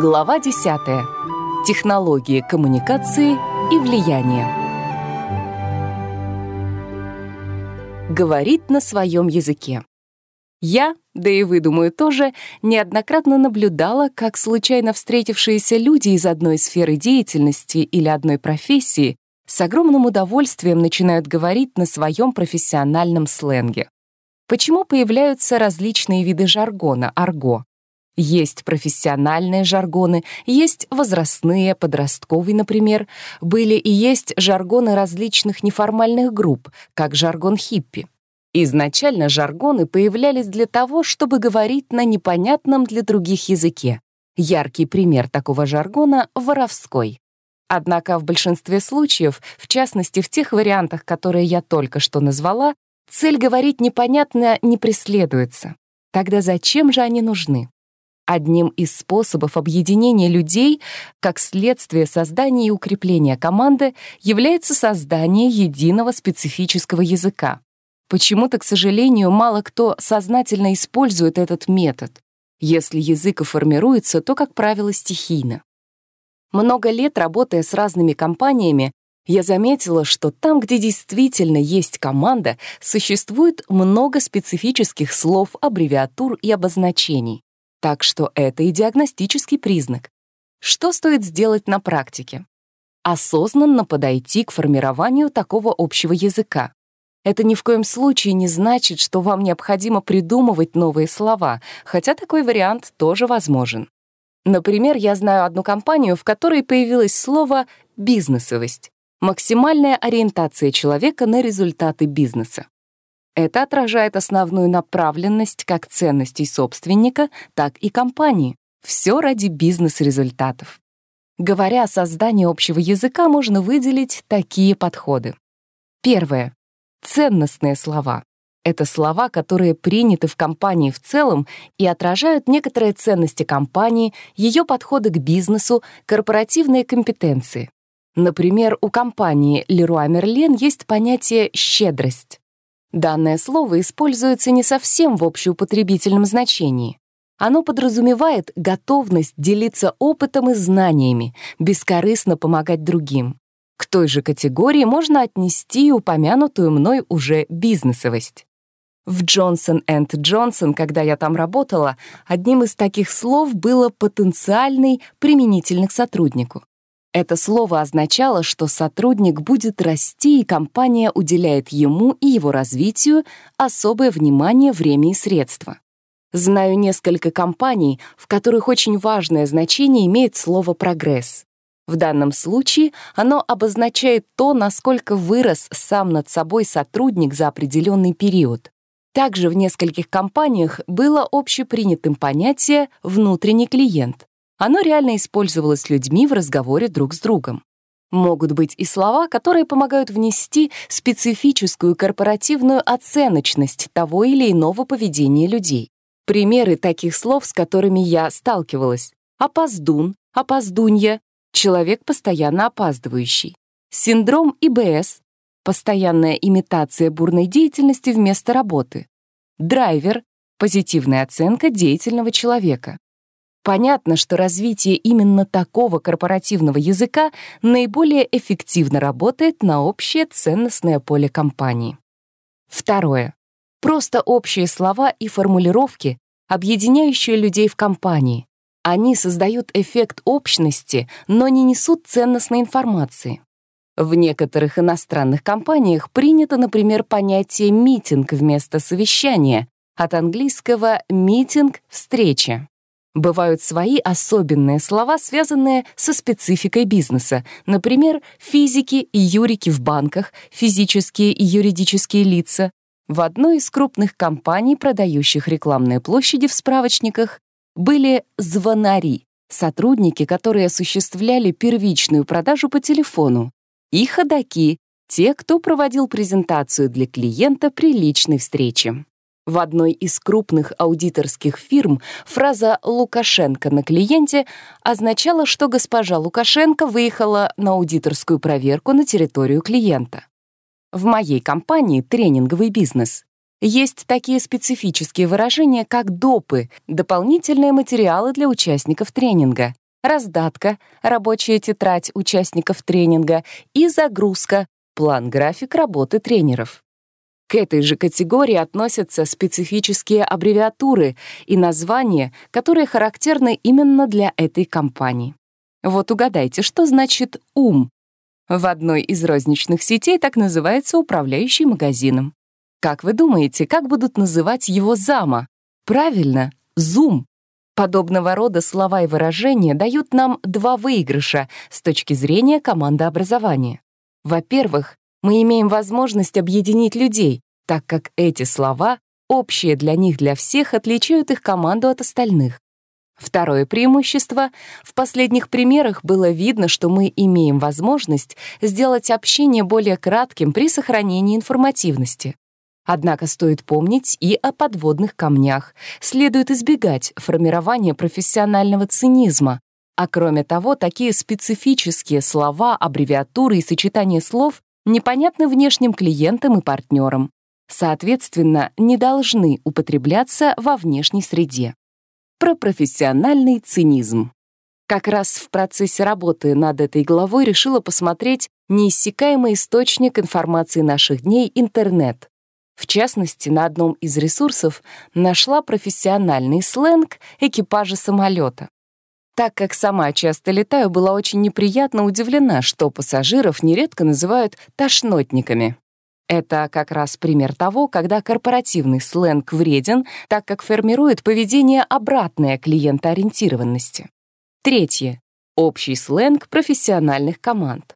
Глава 10. Технологии коммуникации и влияния. Говорить на своем языке. Я, да и вы, думаю, тоже, неоднократно наблюдала, как случайно встретившиеся люди из одной сферы деятельности или одной профессии с огромным удовольствием начинают говорить на своем профессиональном сленге. Почему появляются различные виды жаргона, арго? Есть профессиональные жаргоны, есть возрастные, подростковые, например. Были и есть жаргоны различных неформальных групп, как жаргон хиппи. Изначально жаргоны появлялись для того, чтобы говорить на непонятном для других языке. Яркий пример такого жаргона — воровской. Однако в большинстве случаев, в частности в тех вариантах, которые я только что назвала, цель говорить непонятно не преследуется. Тогда зачем же они нужны? Одним из способов объединения людей, как следствие создания и укрепления команды, является создание единого специфического языка. Почему-то, к сожалению, мало кто сознательно использует этот метод. Если язык и формируется, то, как правило, стихийно. Много лет работая с разными компаниями, я заметила, что там, где действительно есть команда, существует много специфических слов, аббревиатур и обозначений. Так что это и диагностический признак. Что стоит сделать на практике? Осознанно подойти к формированию такого общего языка. Это ни в коем случае не значит, что вам необходимо придумывать новые слова, хотя такой вариант тоже возможен. Например, я знаю одну компанию, в которой появилось слово «бизнесовость» — максимальная ориентация человека на результаты бизнеса. Это отражает основную направленность как ценностей собственника, так и компании. Все ради бизнес-результатов. Говоря о создании общего языка, можно выделить такие подходы. Первое. Ценностные слова. Это слова, которые приняты в компании в целом и отражают некоторые ценности компании, ее подходы к бизнесу, корпоративные компетенции. Например, у компании Leroy Merlin есть понятие «щедрость». Данное слово используется не совсем в общеупотребительном значении. Оно подразумевает готовность делиться опытом и знаниями, бескорыстно помогать другим. К той же категории можно отнести упомянутую мной уже бизнесовость. В Johnson Johnson, когда я там работала, одним из таких слов было «потенциальный» применительный к сотруднику. Это слово означало, что сотрудник будет расти, и компания уделяет ему и его развитию особое внимание, время и средства. Знаю несколько компаний, в которых очень важное значение имеет слово «прогресс». В данном случае оно обозначает то, насколько вырос сам над собой сотрудник за определенный период. Также в нескольких компаниях было общепринятым понятие «внутренний клиент». Оно реально использовалось людьми в разговоре друг с другом. Могут быть и слова, которые помогают внести специфическую корпоративную оценочность того или иного поведения людей. Примеры таких слов, с которыми я сталкивалась. Опоздун, опоздунья, человек, постоянно опаздывающий. Синдром ИБС, постоянная имитация бурной деятельности вместо работы. Драйвер, позитивная оценка деятельного человека. Понятно, что развитие именно такого корпоративного языка наиболее эффективно работает на общее ценностное поле компании. Второе. Просто общие слова и формулировки, объединяющие людей в компании. Они создают эффект общности, но не несут ценностной информации. В некоторых иностранных компаниях принято, например, понятие «митинг» вместо совещания, от английского «митинг» — «встреча». Бывают свои особенные слова, связанные со спецификой бизнеса. Например, физики и юрики в банках, физические и юридические лица. В одной из крупных компаний, продающих рекламные площади в справочниках, были звонари, сотрудники, которые осуществляли первичную продажу по телефону, и ходаки, те, кто проводил презентацию для клиента при личной встрече. В одной из крупных аудиторских фирм фраза «Лукашенко на клиенте» означала, что госпожа Лукашенко выехала на аудиторскую проверку на территорию клиента. В моей компании «Тренинговый бизнес» есть такие специфические выражения, как допы, дополнительные материалы для участников тренинга, раздатка, рабочая тетрадь участников тренинга и загрузка, план-график работы тренеров. К этой же категории относятся специфические аббревиатуры и названия, которые характерны именно для этой компании. Вот угадайте, что значит «ум»? В одной из розничных сетей так называется управляющий магазином. Как вы думаете, как будут называть его зама? Правильно, зум. Подобного рода слова и выражения дают нам два выигрыша с точки зрения командообразования. Во-первых, мы имеем возможность объединить людей, так как эти слова, общие для них для всех, отличают их команду от остальных. Второе преимущество — в последних примерах было видно, что мы имеем возможность сделать общение более кратким при сохранении информативности. Однако стоит помнить и о подводных камнях. Следует избегать формирования профессионального цинизма. А кроме того, такие специфические слова, аббревиатуры и сочетания слов непонятны внешним клиентам и партнерам. Соответственно, не должны употребляться во внешней среде. Про профессиональный цинизм. Как раз в процессе работы над этой главой решила посмотреть неиссякаемый источник информации наших дней — интернет. В частности, на одном из ресурсов нашла профессиональный сленг экипажа самолета. Так как сама часто летаю, была очень неприятно удивлена, что пассажиров нередко называют «тошнотниками». Это как раз пример того, когда корпоративный сленг вреден, так как формирует поведение обратное клиентоориентированности. Третье. Общий сленг профессиональных команд.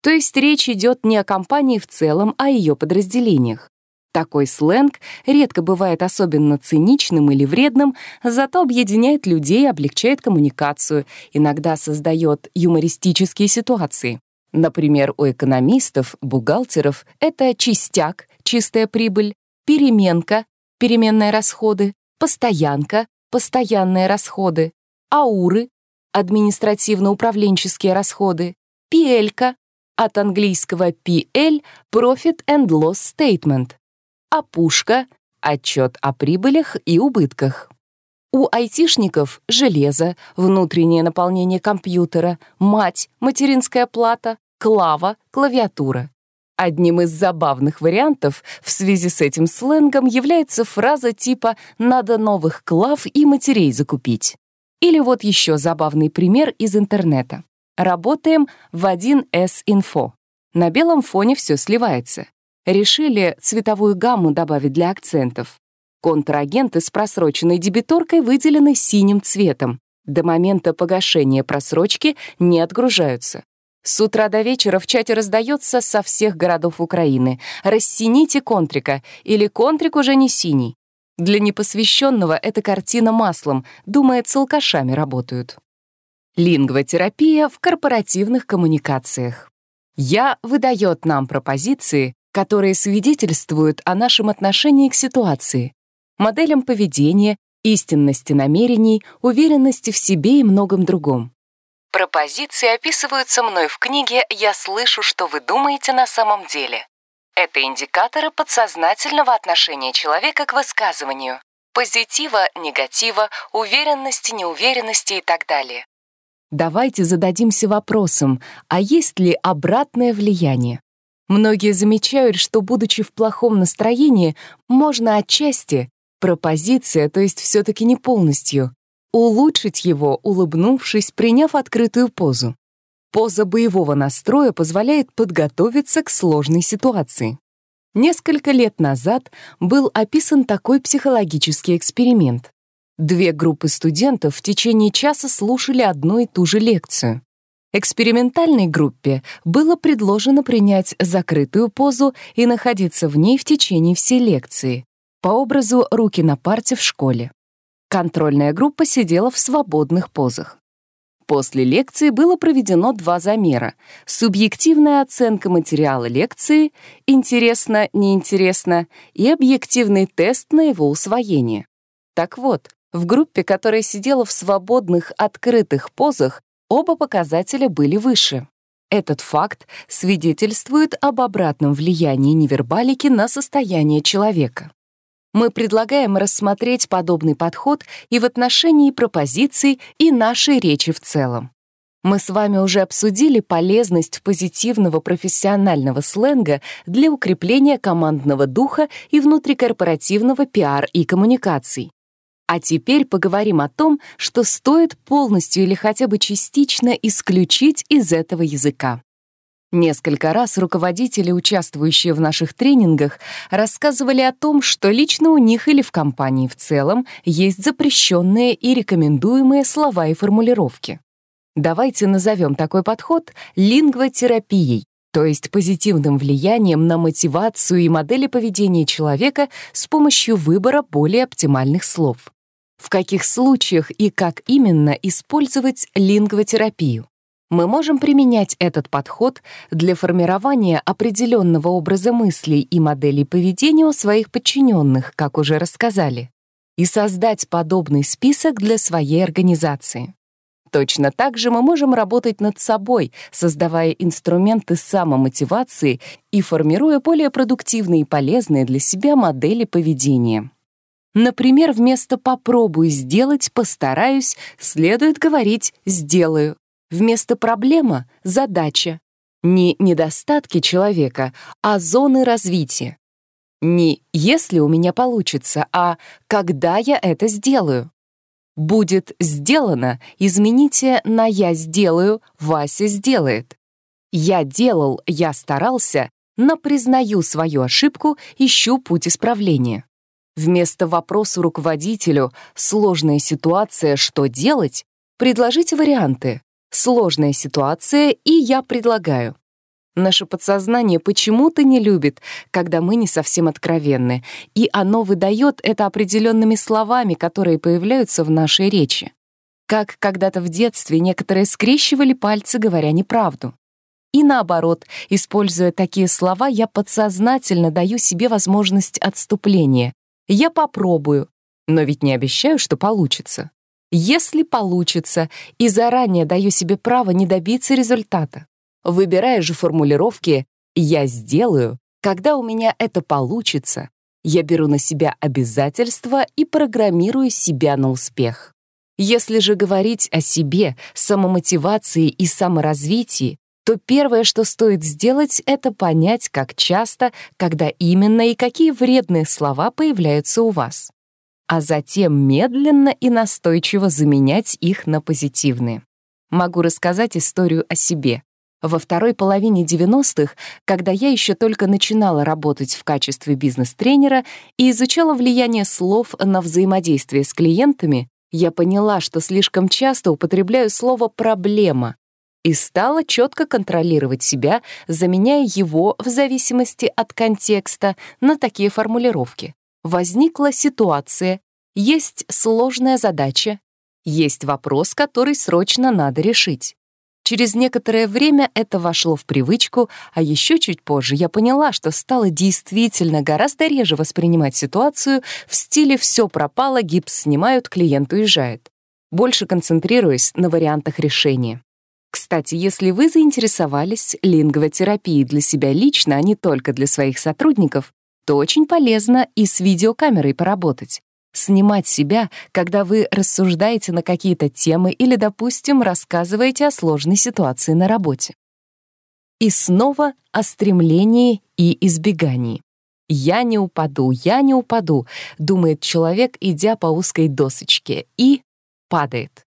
То есть речь идет не о компании в целом, а о ее подразделениях. Такой сленг редко бывает особенно циничным или вредным, зато объединяет людей, облегчает коммуникацию, иногда создает юмористические ситуации. Например, у экономистов, бухгалтеров это чистяк, чистая прибыль, переменка, переменные расходы, постоянка, постоянные расходы, ауры, административно-управленческие расходы, пиэлька, от английского PL — Profit and Loss Statement, опушка — отчет о прибылях и убытках. У айтишников — железо, внутреннее наполнение компьютера, мать, материнская плата, клава, клавиатура. Одним из забавных вариантов в связи с этим сленгом является фраза типа «надо новых клав и матерей закупить». Или вот еще забавный пример из интернета. Работаем в 1С инфо. На белом фоне все сливается. Решили цветовую гамму добавить для акцентов. Контрагенты с просроченной дебиторкой выделены синим цветом. До момента погашения просрочки не отгружаются. С утра до вечера в чате раздается со всех городов Украины. «Рассините контрика» или «Контрик уже не синий». Для непосвященного эта картина маслом, думает, с алкашами работают. Лингвотерапия в корпоративных коммуникациях. «Я» выдает нам пропозиции, которые свидетельствуют о нашем отношении к ситуации, моделям поведения, истинности намерений, уверенности в себе и многом другом. Пропозиции описываются мной в книге «Я слышу, что вы думаете на самом деле». Это индикаторы подсознательного отношения человека к высказыванию, позитива, негатива, уверенности, неуверенности и так далее. Давайте зададимся вопросом, а есть ли обратное влияние? Многие замечают, что, будучи в плохом настроении, можно отчасти, пропозиция, то есть все-таки не полностью, улучшить его, улыбнувшись, приняв открытую позу. Поза боевого настроя позволяет подготовиться к сложной ситуации. Несколько лет назад был описан такой психологический эксперимент. Две группы студентов в течение часа слушали одну и ту же лекцию. Экспериментальной группе было предложено принять закрытую позу и находиться в ней в течение всей лекции, по образу руки на парте в школе. Контрольная группа сидела в свободных позах. После лекции было проведено два замера. Субъективная оценка материала лекции «интересно, неинтересно» и объективный тест на его усвоение. Так вот, в группе, которая сидела в свободных, открытых позах, Оба показателя были выше. Этот факт свидетельствует об обратном влиянии невербалики на состояние человека. Мы предлагаем рассмотреть подобный подход и в отношении пропозиций, и нашей речи в целом. Мы с вами уже обсудили полезность позитивного профессионального сленга для укрепления командного духа и внутрикорпоративного пиар и коммуникаций. А теперь поговорим о том, что стоит полностью или хотя бы частично исключить из этого языка. Несколько раз руководители, участвующие в наших тренингах, рассказывали о том, что лично у них или в компании в целом есть запрещенные и рекомендуемые слова и формулировки. Давайте назовем такой подход лингвотерапией, то есть позитивным влиянием на мотивацию и модели поведения человека с помощью выбора более оптимальных слов. В каких случаях и как именно использовать лингвотерапию? мы можем применять этот подход для формирования определенного образа мыслей и моделей поведения у своих подчиненных, как уже рассказали, и создать подобный список для своей организации. Точно так же мы можем работать над собой, создавая инструменты самомотивации и формируя более продуктивные и полезные для себя модели поведения. Например, вместо «попробую сделать», «постараюсь» следует говорить «сделаю», Вместо проблема — задача. Не недостатки человека, а зоны развития. Не «если у меня получится», а «когда я это сделаю». Будет сделано, измените на «я сделаю», «Вася сделает». Я делал, я старался, но признаю свою ошибку, ищу путь исправления. Вместо вопроса руководителю «сложная ситуация, что делать?» предложите варианты сложная ситуация, и я предлагаю. Наше подсознание почему-то не любит, когда мы не совсем откровенны, и оно выдает это определенными словами, которые появляются в нашей речи. Как когда-то в детстве некоторые скрещивали пальцы, говоря неправду. И наоборот, используя такие слова, я подсознательно даю себе возможность отступления. Я попробую, но ведь не обещаю, что получится если получится, и заранее даю себе право не добиться результата. Выбирая же формулировки «я сделаю», когда у меня это получится, я беру на себя обязательства и программирую себя на успех. Если же говорить о себе, самомотивации и саморазвитии, то первое, что стоит сделать, это понять, как часто, когда именно и какие вредные слова появляются у вас а затем медленно и настойчиво заменять их на позитивные. Могу рассказать историю о себе. Во второй половине 90-х, когда я еще только начинала работать в качестве бизнес-тренера и изучала влияние слов на взаимодействие с клиентами, я поняла, что слишком часто употребляю слово «проблема», и стала четко контролировать себя, заменяя его в зависимости от контекста на такие формулировки. Возникла ситуация, есть сложная задача, есть вопрос, который срочно надо решить. Через некоторое время это вошло в привычку, а еще чуть позже я поняла, что стала действительно гораздо реже воспринимать ситуацию. В стиле «все пропало, гипс снимают, клиент уезжает», больше концентрируясь на вариантах решения. Кстати, если вы заинтересовались лингвотерапией для себя лично, а не только для своих сотрудников, то очень полезно и с видеокамерой поработать. Снимать себя, когда вы рассуждаете на какие-то темы или, допустим, рассказываете о сложной ситуации на работе. И снова о стремлении и избегании. «Я не упаду, я не упаду», — думает человек, идя по узкой досочке, и падает.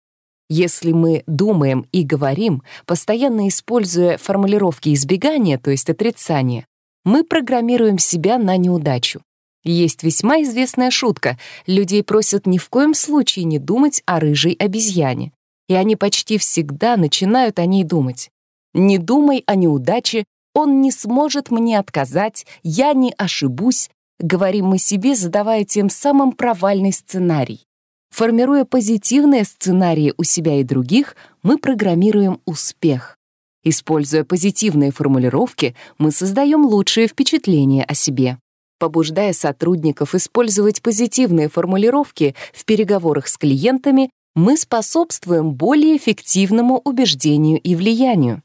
Если мы думаем и говорим, постоянно используя формулировки избегания, то есть отрицания, мы программируем себя на неудачу. Есть весьма известная шутка. Людей просят ни в коем случае не думать о рыжей обезьяне. И они почти всегда начинают о ней думать. «Не думай о неудаче, он не сможет мне отказать, я не ошибусь», говорим мы себе, задавая тем самым провальный сценарий. Формируя позитивные сценарии у себя и других, мы программируем успех. Используя позитивные формулировки, мы создаем лучшее впечатление о себе. Побуждая сотрудников использовать позитивные формулировки в переговорах с клиентами, мы способствуем более эффективному убеждению и влиянию.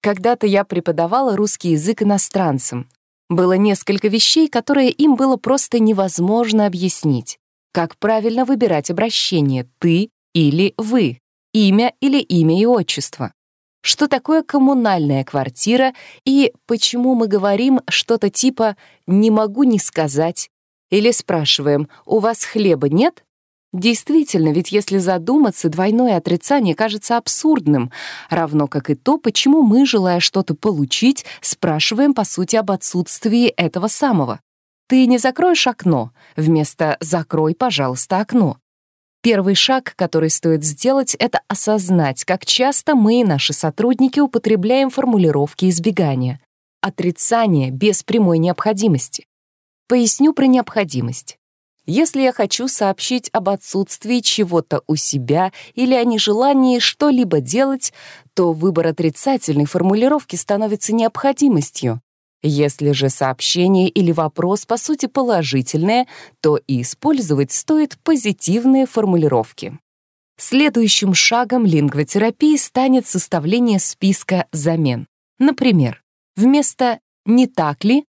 Когда-то я преподавала русский язык иностранцам. Было несколько вещей, которые им было просто невозможно объяснить. Как правильно выбирать обращение «ты» или «вы», имя или имя и отчество. Что такое коммунальная квартира и почему мы говорим что-то типа «не могу не сказать» или спрашиваем «у вас хлеба нет?» Действительно, ведь если задуматься, двойное отрицание кажется абсурдным, равно как и то, почему мы, желая что-то получить, спрашиваем, по сути, об отсутствии этого самого. «Ты не закроешь окно?» вместо «закрой, пожалуйста, окно». Первый шаг, который стоит сделать, это осознать, как часто мы и наши сотрудники употребляем формулировки избегания. Отрицание без прямой необходимости. Поясню про необходимость. Если я хочу сообщить об отсутствии чего-то у себя или о нежелании что-либо делать, то выбор отрицательной формулировки становится необходимостью. Если же сообщение или вопрос по сути положительное, то и использовать стоит позитивные формулировки. Следующим шагом лингвотерапии станет составление списка замен. Например, вместо «не так ли?»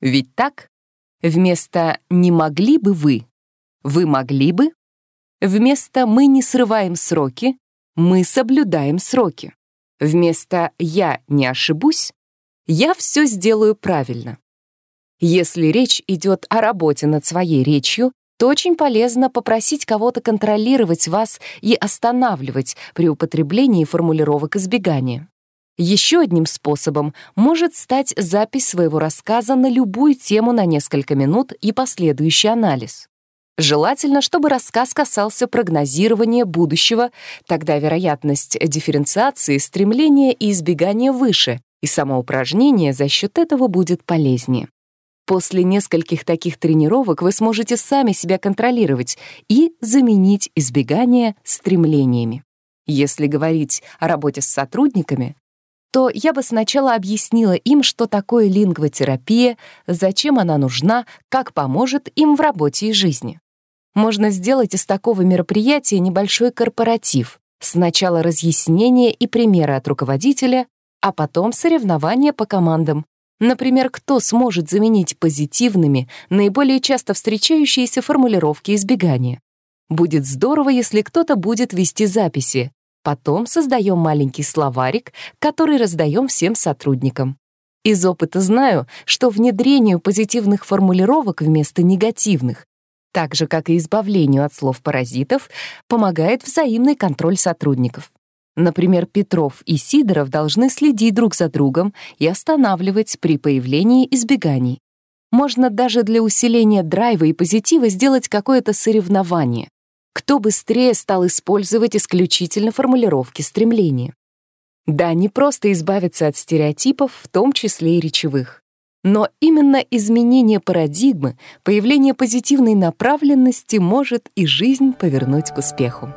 «ведь так?» Вместо «не могли бы вы» «вы могли бы». Вместо «мы не срываем сроки» «мы соблюдаем сроки». Вместо «я не ошибусь» «я все сделаю правильно». Если речь идет о работе над своей речью, то очень полезно попросить кого-то контролировать вас и останавливать при употреблении формулировок избегания. Еще одним способом может стать запись своего рассказа на любую тему на несколько минут и последующий анализ. Желательно, чтобы рассказ касался прогнозирования будущего, тогда вероятность дифференциации, стремления и избегания выше, и само упражнение за счет этого будет полезнее. После нескольких таких тренировок вы сможете сами себя контролировать и заменить избегание стремлениями. Если говорить о работе с сотрудниками, то я бы сначала объяснила им, что такое лингвотерапия, зачем она нужна, как поможет им в работе и жизни. Можно сделать из такого мероприятия небольшой корпоратив. Сначала разъяснение и примеры от руководителя, а потом соревнования по командам. Например, кто сможет заменить позитивными наиболее часто встречающиеся формулировки избегания. Будет здорово, если кто-то будет вести записи, Потом создаем маленький словарик, который раздаем всем сотрудникам. Из опыта знаю, что внедрению позитивных формулировок вместо негативных, так же, как и избавлению от слов-паразитов, помогает взаимный контроль сотрудников. Например, Петров и Сидоров должны следить друг за другом и останавливать при появлении избеганий. Можно даже для усиления драйва и позитива сделать какое-то соревнование кто быстрее стал использовать исключительно формулировки стремления. Да, не просто избавиться от стереотипов, в том числе и речевых. Но именно изменение парадигмы, появление позитивной направленности может и жизнь повернуть к успеху.